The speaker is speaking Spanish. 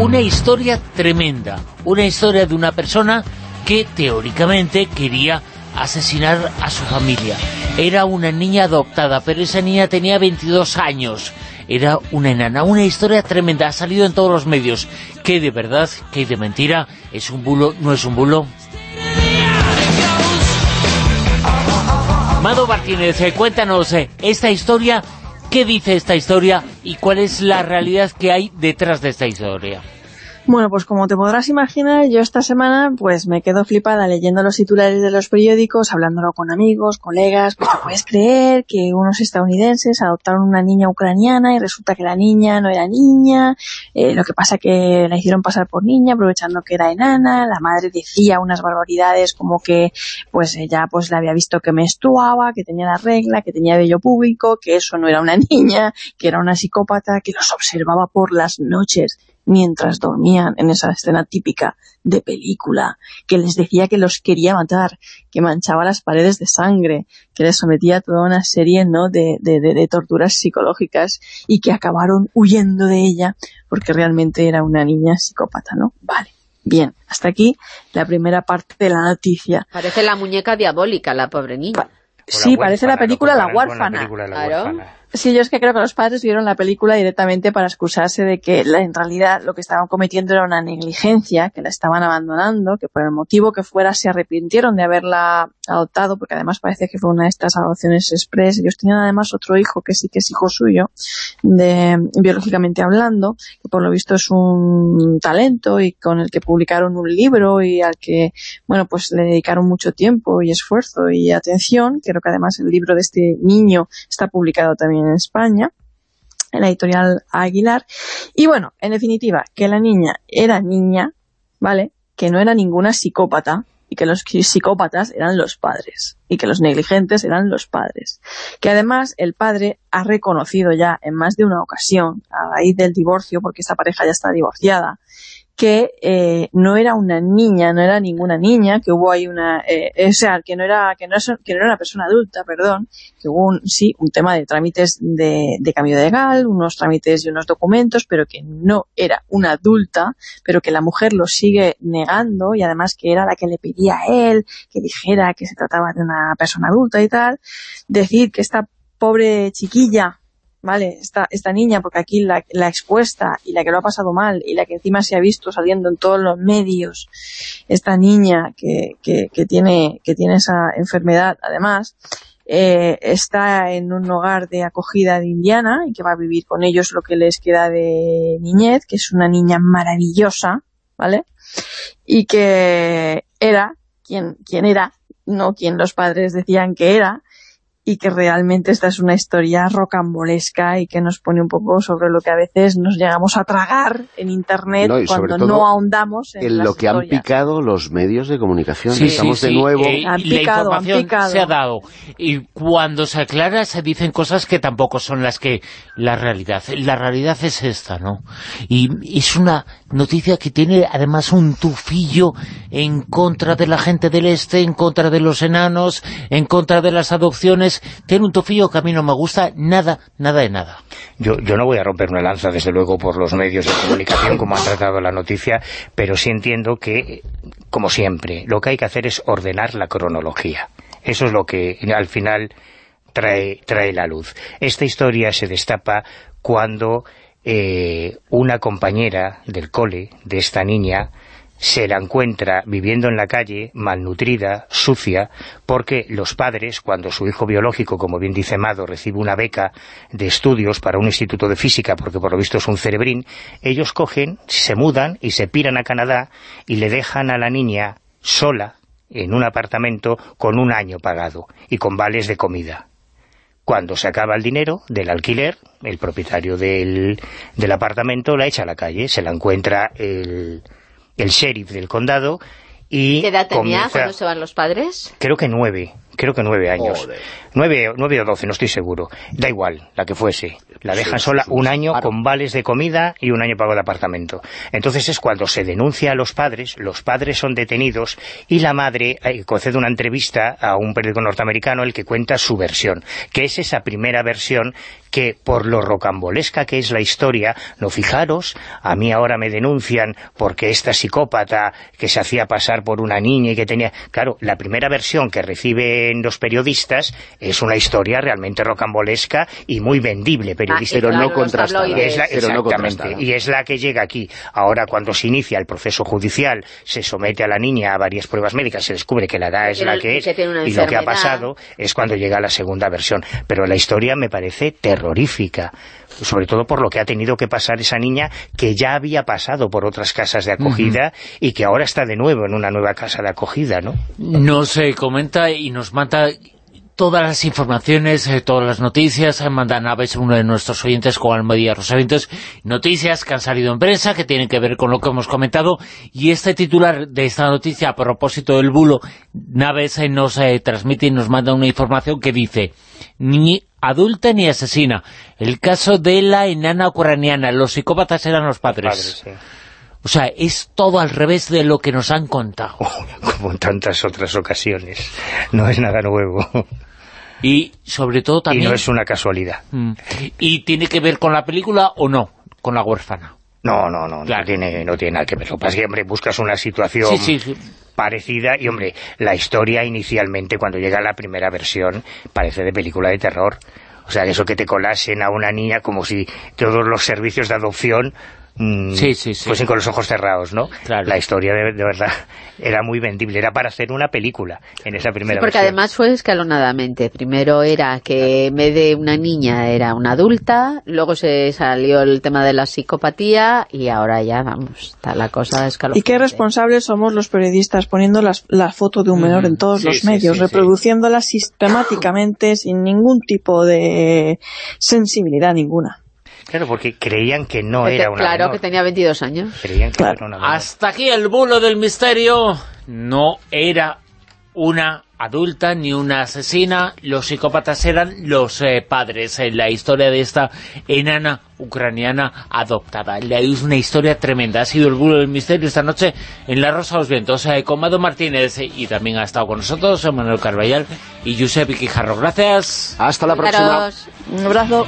una historia tremenda, una historia de una persona que teóricamente quería asesinar a su familia. Era una niña adoptada, pero esa niña tenía 22 años. Era una enana, una historia tremenda, ha salido en todos los medios. ¿Qué de verdad, qué de mentira? ¿Es un bulo, no es un bulo? Mado Martínez, eh, cuéntanos eh, esta historia, ¿qué dice esta historia y cuál es la realidad que hay detrás de esta historia? Bueno, pues como te podrás imaginar, yo esta semana pues me quedo flipada leyendo los titulares de los periódicos, hablándolo con amigos, colegas, pues te puedes creer que unos estadounidenses adoptaron una niña ucraniana y resulta que la niña no era niña, eh, lo que pasa que la hicieron pasar por niña aprovechando que era enana, la madre decía unas barbaridades como que pues ella pues la había visto que menstruaba, que tenía la regla, que tenía vello público, que eso no era una niña, que era una psicópata, que los observaba por las noches mientras dormían en esa escena típica de película, que les decía que los quería matar, que manchaba las paredes de sangre, que les sometía a toda una serie ¿no? de, de, de, torturas psicológicas y que acabaron huyendo de ella porque realmente era una niña psicópata, ¿no? Vale. Bien, hasta aquí la primera parte de la noticia. Parece la muñeca diabólica, la pobre niña. sí, parece la película La huérfana. Sí, yo es que creo que los padres vieron la película directamente para excusarse de que en realidad lo que estaban cometiendo era una negligencia, que la estaban abandonando, que por el motivo que fuera se arrepintieron de haberla adoptado, porque además parece que fue una de estas adopciones express. Ellos tenían además otro hijo que sí que es hijo suyo, de, biológicamente hablando, que por lo visto es un talento y con el que publicaron un libro y al que, bueno, pues le dedicaron mucho tiempo y esfuerzo y atención. Creo que además el libro de este niño está publicado también en España, en la editorial Aguilar. Y bueno, en definitiva, que la niña era niña, ¿vale? Que no era ninguna psicópata, y que los psicópatas eran los padres, y que los negligentes eran los padres. Que además el padre ha reconocido ya en más de una ocasión, a raíz del divorcio, porque esta pareja ya está divorciada, que eh, no era una niña, no era ninguna niña, que hubo ahí una, eh, o sea, que no era que no, que no era una persona adulta, perdón, que hubo un, sí, un tema de trámites de, de cambio legal, unos trámites y unos documentos, pero que no era una adulta, pero que la mujer lo sigue negando y además que era la que le pedía a él que dijera que se trataba de una persona adulta y tal, decir que esta pobre chiquilla ¿vale? Esta, esta niña, porque aquí la, la, expuesta y la que lo ha pasado mal y la que encima se ha visto saliendo en todos los medios, esta niña que, que, que tiene, que tiene esa enfermedad, además, eh, está en un hogar de acogida de Indiana y que va a vivir con ellos lo que les queda de niñez, que es una niña maravillosa, ¿vale? Y que era quien, quien era, no quien los padres decían que era, y que realmente esta es una historia rocambolesca y que nos pone un poco sobre lo que a veces nos llegamos a tragar en Internet cuando no ahondamos en, lo que han picado los medios de comunicación. Sí, Estamos de nuevo... han picado, la información se ha dado. Y cuando se aclara se dicen cosas que tampoco son las que la realidad. La realidad es esta, ¿no? Y es una noticia que tiene además un tufillo en contra de la gente del este, en contra de los enanos, en contra de las adopciones tiene un tofillo que a mí no me gusta nada, nada de nada. Yo, yo no voy a romper una lanza, desde luego, por los medios de comunicación, como han tratado la noticia, pero sí entiendo que, como siempre, lo que hay que hacer es ordenar la cronología. Eso es lo que, al final, trae, trae la luz. Esta historia se destapa cuando eh, una compañera del cole de esta niña se la encuentra viviendo en la calle, malnutrida, sucia, porque los padres, cuando su hijo biológico, como bien dice Mado, recibe una beca de estudios para un instituto de física, porque por lo visto es un cerebrín, ellos cogen, se mudan y se piran a Canadá y le dejan a la niña sola en un apartamento con un año pagado y con vales de comida. Cuando se acaba el dinero del alquiler, el propietario del, del apartamento la echa a la calle, se la encuentra el el sheriff del condado y ¿Qué edad tenía cuando se van los padres? Creo que nueve, creo que nueve años. Nueve, nueve, o doce, no estoy seguro. Da igual, la que fuese. La dejan sola un año con vales de comida y un año pago de apartamento. Entonces es cuando se denuncia a los padres, los padres son detenidos y la madre eh, concede una entrevista a un periódico norteamericano el que cuenta su versión, que es esa primera versión que por lo rocambolesca que es la historia, no fijaros, a mí ahora me denuncian porque esta psicópata que se hacía pasar por una niña y que tenía... Claro, la primera versión que reciben los periodistas es una historia realmente rocambolesca y muy vendible periodística. pero, no contrastada. exactamente, y es la que llega aquí. Ahora, cuando se inicia el proceso judicial, se somete a la niña a varias pruebas médicas, se descubre que la edad es la que es, y lo que ha pasado es cuando llega la segunda versión. Pero la historia me parece terrorífica, sobre todo por lo que ha tenido que pasar esa niña que ya había pasado por otras casas de acogida y que ahora está de nuevo en una nueva casa de acogida, ¿no? Nos comenta y nos mata todas las informaciones, eh, todas las noticias, eh, mandan a veces uno de nuestros oyentes con Almodía Rosavientos, noticias que han salido en prensa, que tienen que ver con lo que hemos comentado, y este titular de esta noticia, a propósito del bulo, Naves eh, nos transmite y nos manda una información que dice, ni adulta ni asesina, el caso de la enana ucraniana, los psicópatas eran los padres. O sea, es todo al revés de lo que nos han contado. como en tantas otras ocasiones. No es nada nuevo. Y sobre todo también... Y no es una casualidad. Mm. ¿Y tiene que ver con la película o no? Con la huérfana. No, no, no, no, tiene, no tiene nada que ver. Lo que pasa es que, hombre, buscas una situación parecida y, hombre, la historia inicialmente, cuando llega la primera versión, parece de película de terror. O sea, eso que te colasen a una niña como si todos los servicios de adopción Mm, sí, sí, sí. fuesen con los ojos cerrados, ¿no? La historia de, verdad era muy vendible, era para hacer una película en esa primera porque además fue escalonadamente. Primero era que en vez de una niña era una adulta, luego se salió el tema de la psicopatía y ahora ya, vamos, está la cosa escalonada. Y qué responsables somos los periodistas poniendo la foto de un menor en todos los medios, reproduciéndola sistemáticamente sin ningún tipo de sensibilidad ninguna. Claro, porque creían que no era una Claro, que tenía 22 años. Creían que era una Hasta aquí el bulo del misterio. No era una adulta ni una asesina, los psicópatas eran los eh, padres en la historia de esta enana ucraniana adoptada. Es una historia tremenda. Ha sido el bulo del misterio esta noche en La Rosa de los Vientos eh, con Mado Martínez y también ha estado con nosotros Manuel Carballal y Josep Quijarro. Gracias. Hasta la próxima. Un abrazo.